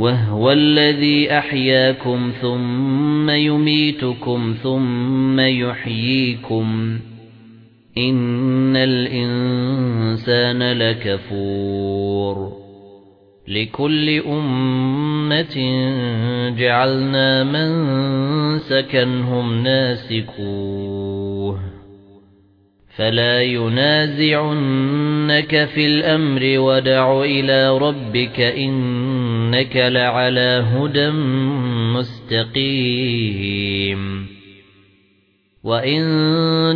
وَهُوَ الَّذِي أَحْيَاكُمْ ثُمَّ يُمِيتُكُمْ ثُمَّ يُحْيِيكُمْ. إِنَّ الْإِنسَانَ لَكَفُورٌ. لِكُلِّ أُمَّةٍ جَعَلْنَا مَن سَكَنَهُمْ نَاسِكُوهُ فَلَا يُنَازِعُنَّكَ فِي الْأَمْرِ وَادْعُ إِلَى رَبِّكَ إِنَّكَ لَعَلَى هُدًى مُسْتَقِيمٍ وَإِن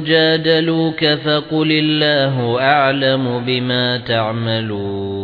جَادَلُوكَ فَقُلِ اللَّهُ أَعْلَمُ بِمَا تَعْمَلُونَ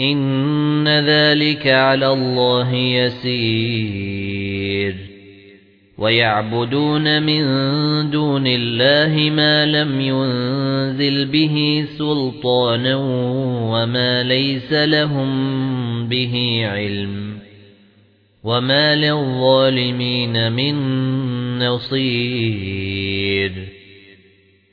إِنَّ ذَلِكَ عَلَى اللَّهِ يَسِيرٌ وَيَعْبُدُونَ مِن دُونِ اللَّهِ مَا لَمْ يُنزِلْ بِهِ سُلْطَانًا وَمَا لَيْسَ لَهُم بِهِ عِلْمٌ وَمَا لِلظَّالِمِينَ مِن نَّصِيرٍ